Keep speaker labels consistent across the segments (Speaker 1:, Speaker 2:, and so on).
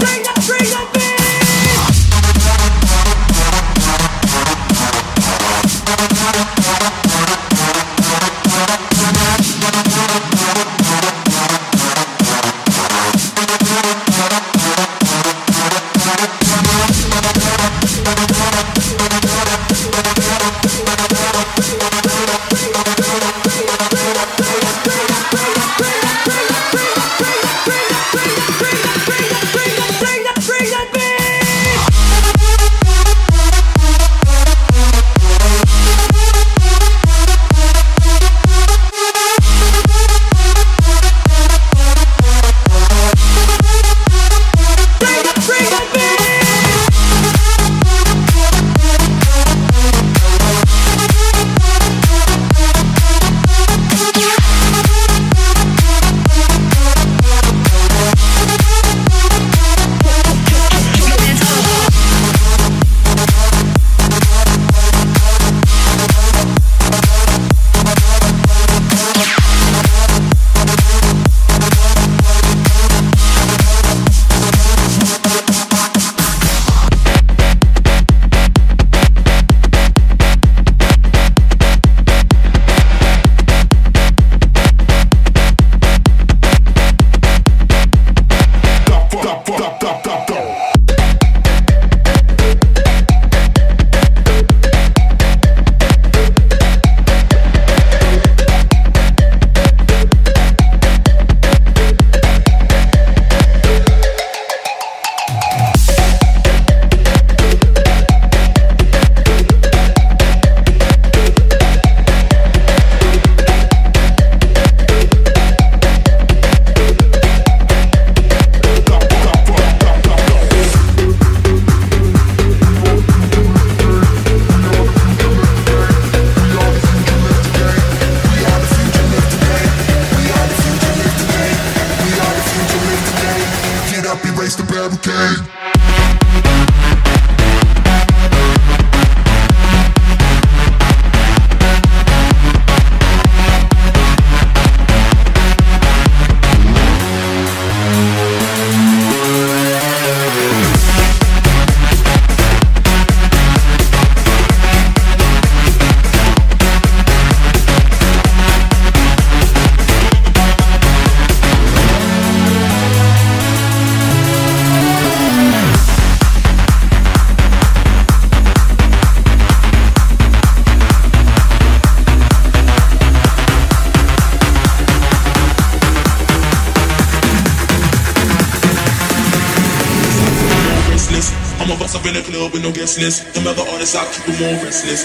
Speaker 1: Freedom! Restless. Them other artists, I keep them more restless.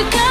Speaker 2: you got